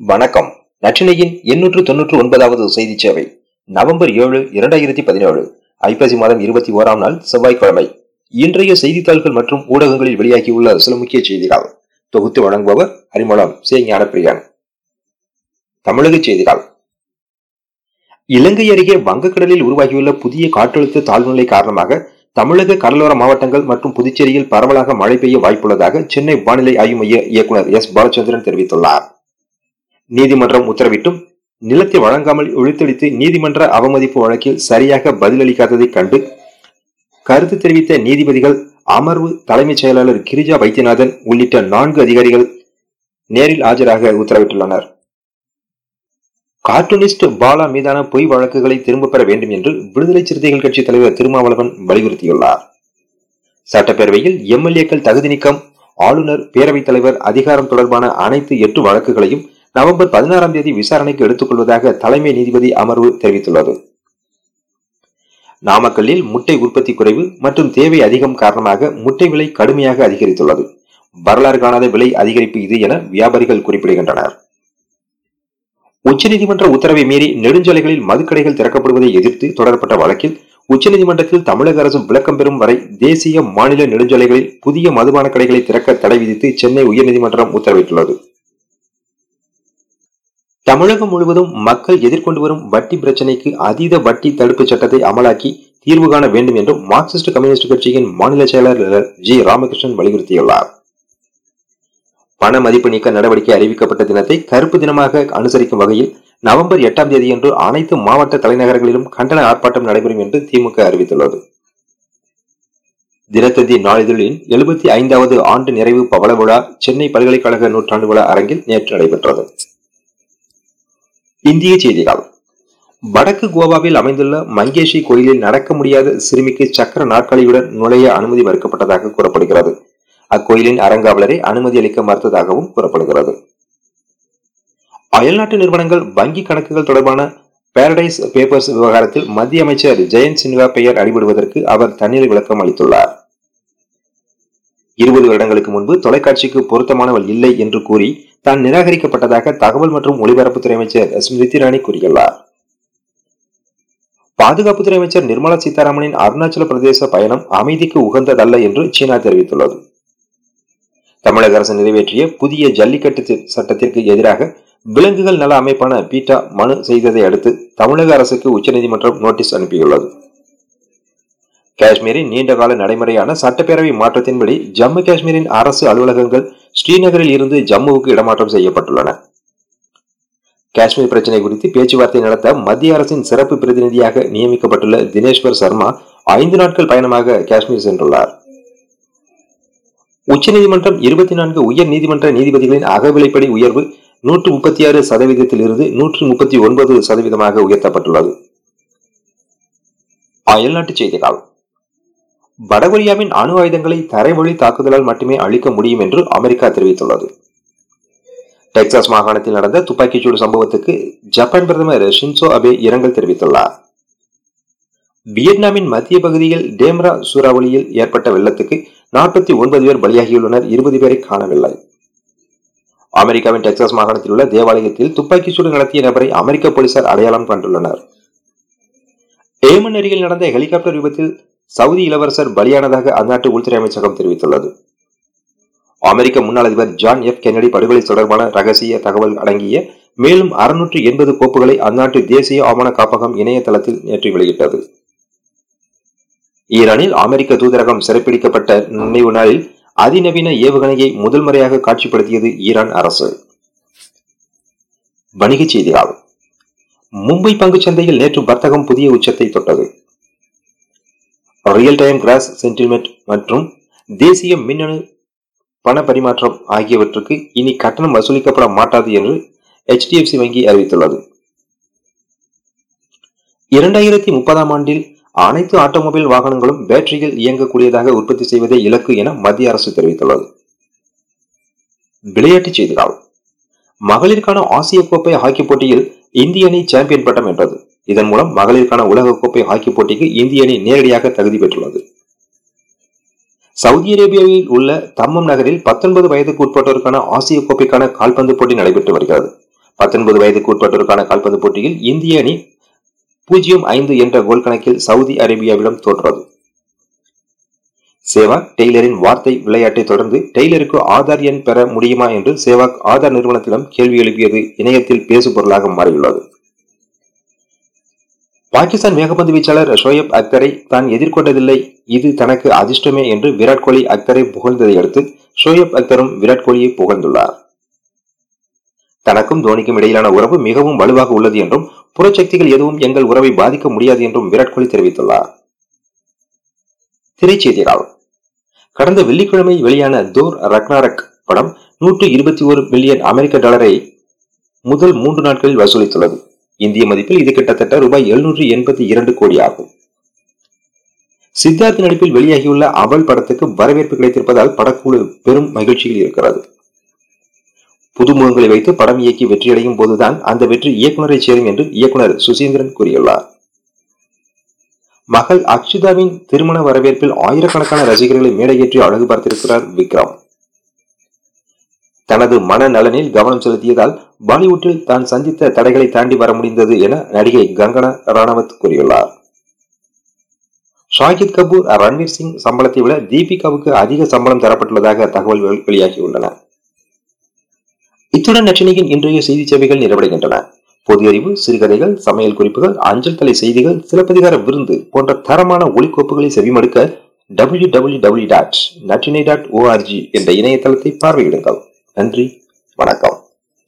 வணக்கம். நச்சினையின் எண்ணூற்று தொன்னூற்று ஒன்பதாவது செய்தி சேவை. நவம்பர் ஏழு இரண்டாயிரத்தி பதினேழு. ஐப்பசி மாதம் இருபத்தி ஓராம் நாள் செவ்வாய்க்கிழமை. இன்றைய செய்தித்தாள்கள் மற்றும் ஊடகங்களில் வெளியாகியுள்ள சில முக்கிய செய்திகள். தொகுத்து வழங்குபவர் அறிமுகம் சே. தமிழக செய்திகள். இலங்கை அருகே வங்கக்கடலில் உருவாகியுள்ள புதிய காற்றழுத்த தாழ்வுநிலை காரணமாக தமிழக கடலோர மாவட்டங்கள் மற்றும் புதுச்சேரியில் பரவலாக மழை பெய்ய வாய்ப்புள்ளதாக சென்னை வானிலை ஆய்வு மைய இயக்குநர் எஸ். பாலச்சந்திரன் தெரிவித்துள்ளார். நீதிமன்றம் உத்தரவிட்டும். நிலத்தை வழங்காமல் இழுத்தடித்து நீதிமன்ற அவமதிப்பு வழக்கில் சரியாக பதிலளிக்காததை கண்டு கருத்து தெரிவித்த நீதிபதிகள் அமர்வு தலைமைச் செயலாளர் கிரிஜா வைத்தியநாதன் உள்ளிட்ட நான்கு அதிகாரிகள் நேரில் ஆஜராக உத்தரவிட்டுள்ளனர். கார்ட்டூனிஸ்ட் பாலா மீதான பொய் வழக்குகளை திரும்பப் பெற வேண்டும் என்று விடுதலை சிறுத்தைகள் கட்சி தலைவர் திருமாவளவன் வலியுறுத்தியுள்ளார். சட்டப்பேரவையில் எம்எல்ஏக்கள் தகுதி நீக்கம் ஆளுநர் பேரவைத் தலைவர் அதிகாரம் தொடர்பான அனைத்து எட்டு வழக்குகளையும் நவம்பர் பதினாறாம் தேதி விசாரணைக்கு எடுத்துக் கொள்வதாக தலைமை நீதிபதி அமர்வு தெரிவித்துள்ளது. நாமக்கல்லில் முட்டை உற்பத்தி குறைவு மற்றும் தேவை அதிகம் காரணமாக முட்டை விலை கடுமையாக அதிகரித்துள்ளது. வரலாறு காணாத விலை அதிகரிப்பு இது என வியாபாரிகள் குறிப்பிடுகின்றனர். உச்சநீதிமன்ற உத்தரவை மீறி நெடுஞ்சாலைகளில் மதுக்கடைகள் திறக்கப்படுவதை எதிர்த்து தொடரப்பட்ட வழக்கில் உச்சநீதிமன்றத்தில் தமிழக அரசு விளக்கம் பெறும் வரை தேசிய மாநில நெடுஞ்சாலைகளில் புதிய மதுபான கடைகளை திறக்க தடை விதித்து சென்னை உயர்நீதிமன்றம் உத்தரவிட்டுள்ளது. தமிழகம் முழுவதும் மக்கள் எதிர்கொண்டு வரும் வட்டி பிரச்சினைக்கு அதீத வட்டி தடுப்பு சட்டத்தை அமலாக்கி தீர்வு காண வேண்டும் என்றும் மார்க்சிஸ்ட் கம்யூனிஸ்ட் கட்சியின் மாநில செயலாளர் ஜி ராமகிருஷ்ணன் வலியுறுத்தியுள்ளார். பண மதிப்பு நீக்க நடவடிக்கை அறிவிக்கப்பட்ட தினத்தை கருப்பு தினமாக அனுசரிக்கும் வகையில் நவம்பர் எட்டாம் தேதியன்று அனைத்து மாவட்ட தலைநகரங்களிலும் கண்டன ஆர்ப்பாட்டம் நடைபெறும் என்று திமுக அறிவித்துள்ளது. தினத்தந்தி நாளிதழின் எழுபத்தி ஐந்தாவது ஆண்டு நிறைவு பவள விழா சென்னை பல்கலைக்கழக நூற்றாண்டு விழா அரங்கில் நேற்று நடைபெற்றது. இந்திய செய்திகள். வடக்கு கோவாவில் அமைந்துள்ள மங்கேஷி கோயிலில் நடக்க முடியாத சிறுமிக்கு சக்கர நாற்காலியுடன் நுழைய அனுமதி மறுக்கப்பட்டதாக கூறப்படுகிறது. அக்கோயிலின் அறங்காவலரை அனுமதி அளிக்க மறுத்ததாகவும் கூறப்படுகிறது. அயல்நாட்டு நிறுவனங்கள் வங்கி கணக்குகள் தொடர்பான பாரடைஸ் பேப்பர்ஸ் விவகாரத்தில் மத்திய அமைச்சர் ஜெயந்த் சின்ஹா பெயர் அடிபடுவதற்கு அவர் தண்ணீர் விளக்கம் அளித்துள்ளார். இருபது வருடங்களுக்கு முன்பு தொலைக்காட்சிக்கு பொருத்தமானவள் இல்லை என்று கூறி தான் நிராகரிக்கப்பட்டதாக தகவல் மற்றும் ஒலிபரப்புத்துறை அமைச்சர் ஸ்மிருதி ராணி கூறியுள்ளார். பாதுகாப்புத்துறை அமைச்சர் நிர்மலா சீதாராமனின் அருணாச்சல பிரதேச பயணம் அமைதிக்கு உகந்ததல்ல என்று சீனா தெரிவித்துள்ளது. தமிழக அரசு நிறைவேற்றிய புதிய ஜல்லிக்கட்டு சட்டத்திற்கு எதிராக விலங்குகள் நல அமைப்பான பீட்டா மனு செய்ததை அடுத்து தமிழக அரசுக்கு உச்சநீதிமன்றம் நோட்டீஸ் அனுப்பியுள்ளது. காஷ்மீரின் நீண்டகால நடைமுறையான சட்டப்பேரவை மாற்றத்தின்படி ஜம்மு காஷ்மீரின் அரசு அலுவலகங்கள் ஸ்ரீநகரில் இருந்து ஜம்முவுக்கு இடமாற்றம் செய்யப்பட்டுள்ளன. காஷ்மீர் பிரச்சினை குறித்து பேச்சுவார்த்தை நடத்த மத்திய அரசின் சிறப்பு பிரதிநிதியாக நியமிக்கப்பட்டுள்ள தினேஸ்வர் சர்மா ஐந்து நாட்கள் பயணமாக காஷ்மீர் சென்றுள்ளார். உச்சநீதிமன்றம் இருபத்தி நான்கு உயர் நீதிமன்ற நீதிபதிகளின் அகவிலைப்படி உயர்வு நூற்று முப்பத்தி ஆறு சதவீதத்தில் இருந்து நூற்று முப்பத்தி ஒன்பது சதவீதமாக உயர்த்தப்பட்டுள்ளது. அயல்நாட்டு செய்திகள். வடகொரியாவின் அணு ஆயுதங்களை தரைவழி தாக்குதலால் மட்டுமே அழிக்க முடியும் என்று அமெரிக்கா தெரிவித்துள்ளது. டெக்சாஸ் மாகாணத்தில் நடந்த துப்பாக்கிச்சூடு சம்பவத்துக்கு ஜப்பான் பிரதமர் ஷின்சோ அபே இரங்கல் தெரிவித்துள்ளார். வியட்நாமின் மத்திய பகுதியில் டேம்ரா சூறாவளியில் ஏற்பட்ட வெள்ளத்துக்கு நாற்பத்தி ஒன்பது பேர் பலியாகியுள்ளனர் இருபது பேரை காணவில்லை. அமெரிக்காவின் டெக்சாஸ் மாகாணத்தில் உள்ள தேவாலயத்தில் துப்பாக்கிச்சூடு நடத்திய நபரை அமெரிக்க போலீசார் அடையாளம் கண்டுள்ளனர். ஏமன் அருகில் நடந்த ஹெலிகாப்டர் விபத்தில் சவுதி இளவரசர் பலியானதாக அந்நாட்டு உள்துறை அமைச்சகம் தெரிவித்துள்ளது. அமெரிக்க முன்னாள் அதிபர் ஜான் எஃப் கென்னடி படுகொலை தொடர்பான ரகசிய தகவல் அடங்கிய மேலும் அறுநூற்று எண்பது கோப்புகளை அந்நாட்டு தேசிய ஆவண காப்பகம் இணையதளத்தில் நேற்று வெளியிட்டது. ஈரானில் அமெரிக்க தூதரகம் சிறைப்பிடிக்கப்பட்ட நினைவு நாளில் அதிநவீன ஏவுகணையை முதல் முறையாக காட்சிப்படுத்தியது ஈரான் அரசு. வணிகச் செய்திகள். மும்பை பங்குச்சந்தையில் நேற்று வர்த்தகம் புதிய உச்சத்தை தொட்டது. ரியல் டைம் கிராஸ் சென்டில்மெண்ட் மற்றும் தேசிய மின்னணு பண பரிமாற்றம் ஆகியவற்றுக்கு இனி கட்டணம் வசூலிக்கப்பட மாட்டாது என்று ஹெச்டிஎஃப்சி வங்கி அறிவித்துள்ளது. இரண்டாயிரத்தி முப்பதாம் ஆண்டில் அனைத்து ஆட்டோமொபைல் வாகனங்களும் பேட்டரியில் இயங்கக்கூடியதாக உற்பத்தி செய்வதே இலக்கு என மத்திய அரசு தெரிவித்துள்ளது. விளையாட்டுச் செய்திகள். மகளிருக்கான ஆசிய கோப்பை ஹாக்கி போட்டியில் இந்திய அணி சாம்பியன் பட்டம் வென்றது. இதன் மூலம் மகளிருக்கான உலகக்கோப்பை ஹாக்கி போட்டிக்கு இந்திய அணி நேரடியாக தகுதி பெற்றுள்ளது. சவுதி அரேபியாவில் உள்ள தம்மம் நகரில் பத்தொன்பது வயதுக்கு உட்பட்டோருக்கான ஆசிய கோப்பைக்கான கால்பந்து போட்டி நடைபெற்று வருகிறது. பத்தொன்பது வயதுக்கு உட்பட்டோருக்கான கால்பந்து போட்டியில் இந்திய அணி பூஜ்ஜியம் ஐந்து என்ற கோல் கணக்கில் சவுதி அரேபியாவிடம் தோற்றது. சேவாக் டெய்லரின் வார்த்தை விளையாட்டை தொடர்ந்து டெய்லருக்கு ஆதார் எண் பெற முடியுமா என்று சேவாக் ஆதார் நிறுவனத்திடம் கேள்வி எழுப்பியது இணையத்தில் பேசு பொருளாக மாறியுள்ளது. பாகிஸ்தான் வேகப்பந்து வீச்சாளர் ஷோயப் அக்தரை தான் எதிர்கொண்டதில்லை. இது தனக்கு அதிர்ஷ்டமே என்று விராட் கோலி அக்தரை புகழ்ந்ததை அடுத்து ஷோயப் அக்தரும் விராட் கோலியை புகழ்ந்துள்ளார். தனக்கும் தோனிக்கும் இடையிலான உறவு மிகவும் வலுவாக உள்ளது என்றும் புறச்சக்திகள் எதுவும் எங்கள் உறவை பாதிக்க முடியாது என்றும் விராட் கோலி தெரிவித்துள்ளார். திரைச்செய்திகள் கடந்த வெள்ளிக்கிழமை வெளியான தோர் ரக்னாரக் படம் நூற்று இருபத்தி ஒரு மில்லியன் அமெரிக்க டாலரை முதல் மூன்று நாட்களில் வசூலித்துள்ளது. இந்திய மதிப்பில் இது கிட்டத்தட்ட ரூபாய் எழுநூற்றி எண்பத்தி இரண்டு கோடி ஆகும். சித்தார்த் நடிப்பில் வெளியாகியுள்ள அவள் படத்துக்கு வரவேற்பு கிடைத்திருப்பதால் படக்குழு பெரும் மகிழ்ச்சியில் இருக்கிறது. புதுமுகங்களை வைத்து படம் இயக்கி வெற்றியடையும் போதுதான் அந்த வெற்றி இயக்குநரை சேரும் என்று இயக்குனர் சுசீந்திரன் கூறியுள்ளார். மகள் அக்ஷிதாவின் திருமண வரவேற்பில் ஆயிரக்கணக்கான ரசிகர்களை மேடையேற்றி அழகு பார்த்திருக்கிறார் விக்ரம். தனது மன நலனில் கவனம் செலுத்தியதால் பாலிவுட்டில் தான் சந்தித்த தடைகளை தாண்டி வர முடிந்தது என நடிகை கங்கனா ராணவத் கூறியுள்ளார். ஷாகித் கபூர் ரன்வீர் சிங் சம்பளத்தை விட தீபிகாவுக்கு அதிக சம்பளம் தரப்பட்டுள்ளதாக தகவல்கள் வெளியாகியுள்ளன. இத்துடன் நச்சினையின் இன்றைய செய்தி சேவைகள் நிறைவடைகின்றன. பொது அறிவு சிறுகதைகள் சமையல் குறிப்புகள் அஞ்சல் தலை செய்திகள் சிலப்பதிகார விருந்து போன்ற தரமான ஒளிக்கோப்புகளை செவிமடுக்க டபிள்யூ டபிள்யூ டபிள்யூ டாட் நச்சினை டாட் ஓஆர்ஜி என்ற இணையதளத்தை பார்வையிடுங்கள். நன்றி வணக்கம்.